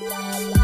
la la